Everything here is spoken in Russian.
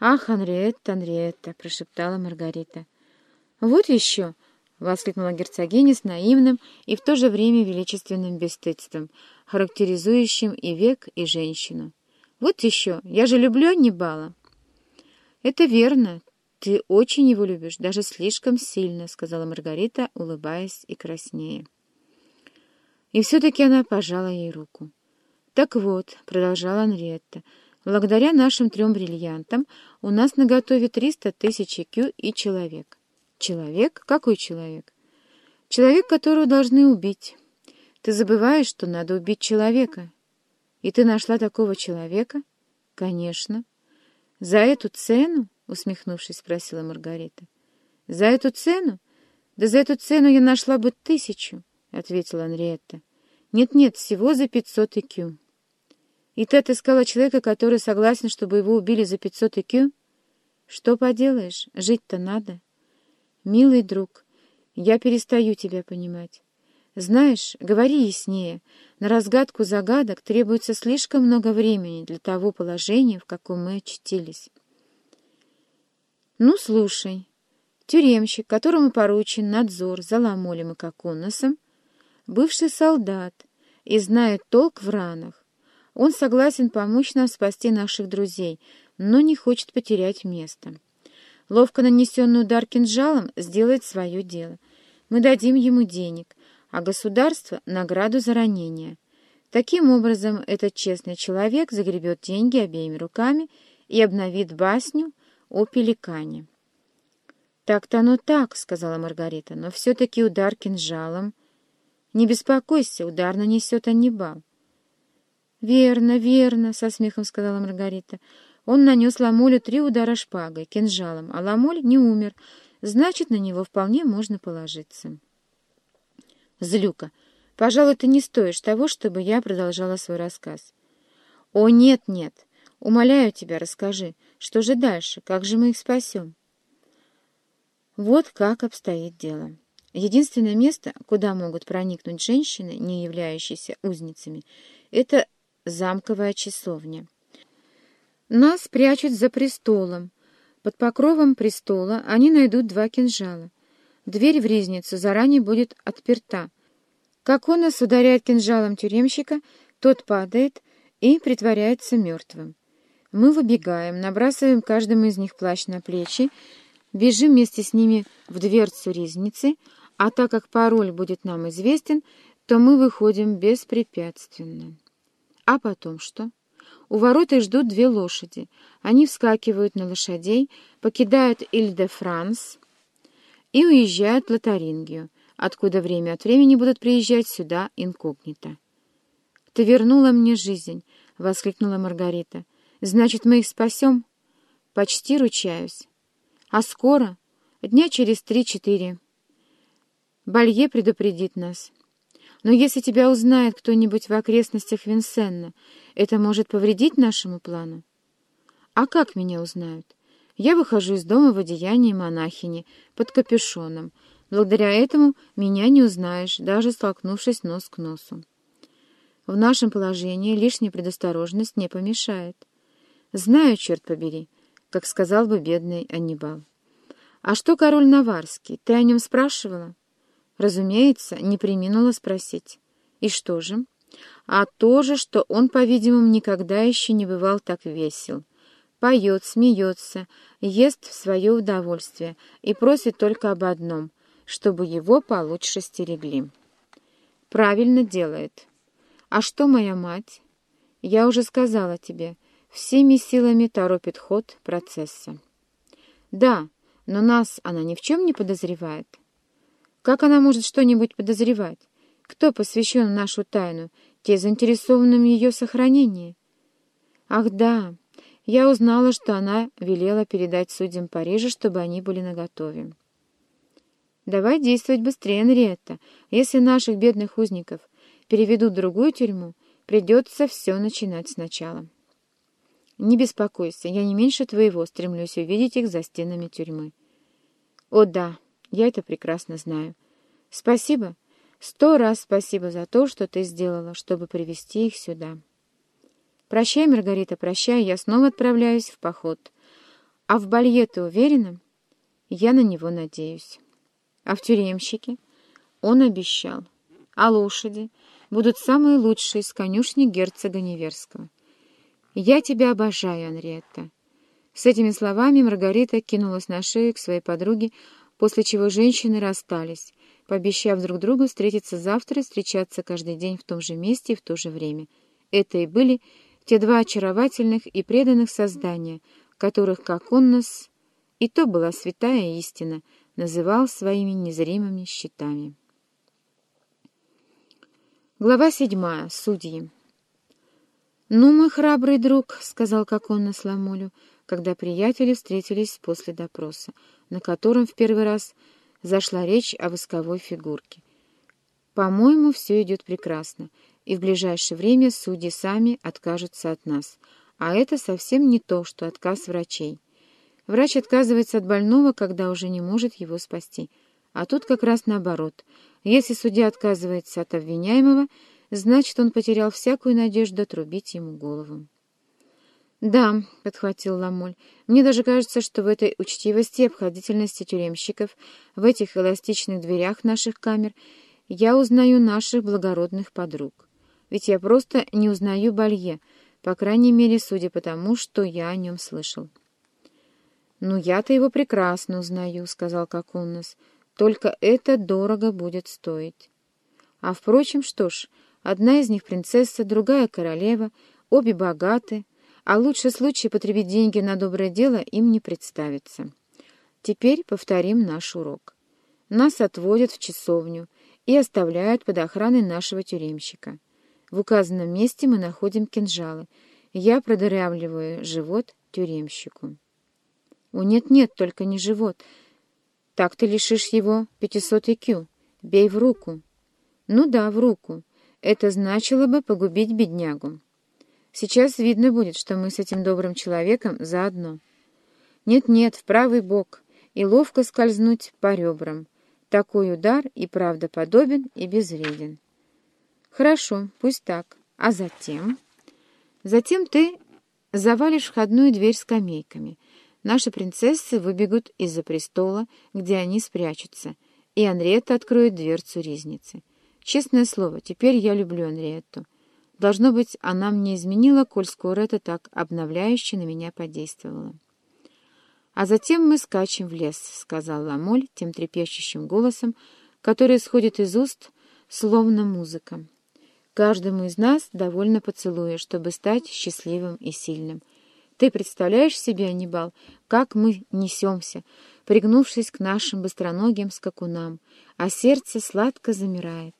«Ах, Анриетта, Анриетта!» — прошептала Маргарита. «Вот еще!» — воскликнула герцогиня с наивным и в то же время величественным бесстыдством, характеризующим и век, и женщину. «Вот еще! Я же люблю Аннибала!» «Это верно. Ты очень его любишь, даже слишком сильно», — сказала Маргарита, улыбаясь и краснея. И все-таки она пожала ей руку. «Так вот», — продолжала Анриетта, — «благодаря нашим трем бриллиантам у нас наготове триста тысяч кю и человек». «Человек? Какой человек?» «Человек, которого должны убить. Ты забываешь, что надо убить человека. И ты нашла такого человека?» «Конечно». «За эту цену?» — усмехнувшись, спросила Маргарита. «За эту цену? Да за эту цену я нашла бы тысячу», — ответила Анриетта. «Нет-нет, всего за пятьсот икю». И ты отыскала человека, который согласен, чтобы его убили за пятьсот икю? Что поделаешь, жить-то надо. Милый друг, я перестаю тебя понимать. Знаешь, говори яснее. На разгадку загадок требуется слишком много времени для того положения, в каком мы очутились. Ну, слушай. Тюремщик, которому поручен надзор за Ламолем и Коконосом, бывший солдат и знает толк в ранах, он согласен помочь нам спасти наших друзей, но не хочет потерять место. Ловко нанесенный удар кинжалом сделает свое дело. Мы дадим ему денег, а государство — награду за ранение. Таким образом, этот честный человек загребет деньги обеими руками и обновит басню о пеликане. «Так-то оно так», — сказала Маргарита, — «но все-таки удар кинжалом...» «Не беспокойся, удар нанесет Аннибал. «Верно, верно», — со смехом сказала Маргарита. «Он нанес Ламолю три удара шпагой, кинжалом, а Ламоль не умер. Значит, на него вполне можно положиться». «Злюка, пожалуй, ты не стоишь того, чтобы я продолжала свой рассказ». «О, нет, нет! Умоляю тебя, расскажи, что же дальше, как же мы их спасем?» Вот как обстоит дело. Единственное место, куда могут проникнуть женщины, не являющиеся узницами, это замковая часовня. Нас прячут за престолом. Под покровом престола они найдут два кинжала. Дверь в ризницу заранее будет отперта. Как он нас ударяет кинжалом тюремщика, тот падает и притворяется мертвым. Мы выбегаем, набрасываем каждому из них плащ на плечи, бежим вместе с ними в дверцу ризницы, а так как пароль будет нам известен, то мы выходим беспрепятственно. А потом что? У ворот их ждут две лошади. Они вскакивают на лошадей, покидают Иль-де-Франс и уезжают в Лотарингию, откуда время от времени будут приезжать сюда инкогнито. «Ты вернула мне жизнь!» — воскликнула Маргарита. «Значит, мы их спасем?» «Почти ручаюсь. А скоро? Дня через три-четыре. Балье предупредит нас». Но если тебя узнает кто-нибудь в окрестностях Винсенна, это может повредить нашему плану? А как меня узнают? Я выхожу из дома в одеянии монахини, под капюшоном. Благодаря этому меня не узнаешь, даже столкнувшись нос к носу. В нашем положении лишняя предосторожность не помешает. Знаю, черт побери, как сказал бы бедный Аннибал. А что король Наварский? Ты о нем спрашивала? Разумеется, не приминула спросить. И что же? А то же, что он, по-видимому, никогда еще не бывал так весел. Поет, смеется, ест в свое удовольствие и просит только об одном, чтобы его получше стерегли. Правильно делает. А что моя мать? Я уже сказала тебе, всеми силами торопит ход процесса. Да, но нас она ни в чем не подозревает. Как она может что-нибудь подозревать? Кто посвящен нашу тайну? Те, заинтересованным в ее сохранении? Ах, да, я узнала, что она велела передать судьям Парижа, чтобы они были наготове. Давай действовать быстрее, Энриетта. Если наших бедных узников переведут в другую тюрьму, придется все начинать сначала. Не беспокойся, я не меньше твоего стремлюсь увидеть их за стенами тюрьмы. О да, я это прекрасно знаю. Спасибо. Сто раз спасибо за то, что ты сделала, чтобы привести их сюда. Прощай, Маргарита, прощай, я снова отправляюсь в поход. А в Балье ты уверена? Я на него надеюсь. А в тюремщике? Он обещал. А лошади будут самые лучшие из конюшни герцога Неверского. Я тебя обожаю, Анриетта. С этими словами Маргарита кинулась на шею к своей подруге, после чего женщины расстались, пообещав друг другу встретиться завтра и встречаться каждый день в том же месте и в то же время. Это и были те два очаровательных и преданных создания, которых, как он нас, и то была святая истина, называл своими незримыми щитами. Глава седьмая. Судьи. «Ну, мой храбрый друг», — сказал Кокон Ламолю, когда приятели встретились после допроса, на котором в первый раз зашла речь о восковой фигурке. «По-моему, все идет прекрасно, и в ближайшее время судьи сами откажутся от нас, а это совсем не то, что отказ врачей. Врач отказывается от больного, когда уже не может его спасти. А тут как раз наоборот. Если судья отказывается от обвиняемого, значит, он потерял всякую надежду отрубить ему голову. «Да», — подхватил Ламоль, — «мне даже кажется, что в этой учтивости и обходительности тюремщиков, в этих эластичных дверях наших камер, я узнаю наших благородных подруг. Ведь я просто не узнаю Балье, по крайней мере, судя по тому, что я о нем слышал». «Ну, я-то его прекрасно узнаю», — сказал Коконнос, — «только это дорого будет стоить». А, впрочем, что ж, одна из них принцесса, другая королева, обе богаты, — а лучший случай потребить деньги на доброе дело им не представится. Теперь повторим наш урок. Нас отводят в часовню и оставляют под охраной нашего тюремщика. В указанном месте мы находим кинжалы. Я продырявливаю живот тюремщику. О, нет-нет, только не живот. Так ты лишишь его 500 икю. Бей в руку. Ну да, в руку. Это значило бы погубить беднягу. Сейчас видно будет, что мы с этим добрым человеком заодно. Нет-нет, в правый бок, и ловко скользнуть по ребрам. Такой удар и правдоподобен, и безвреден. Хорошо, пусть так. А затем? Затем ты завалишь входную дверь скамейками. Наши принцессы выбегут из-за престола, где они спрячутся, и Анриетта откроет дверцу ризницы. Честное слово, теперь я люблю Анриетту. Должно быть, она мне изменила, коль скоро это так обновляюще на меня подействовало. «А затем мы скачем в лес», — сказал Ламоль тем трепещущим голосом, который исходит из уст, словно музыка. «Каждому из нас довольно поцелуя, чтобы стать счастливым и сильным. Ты представляешь себе, Анибал, как мы несемся, пригнувшись к нашим быстроногим скакунам, а сердце сладко замирает.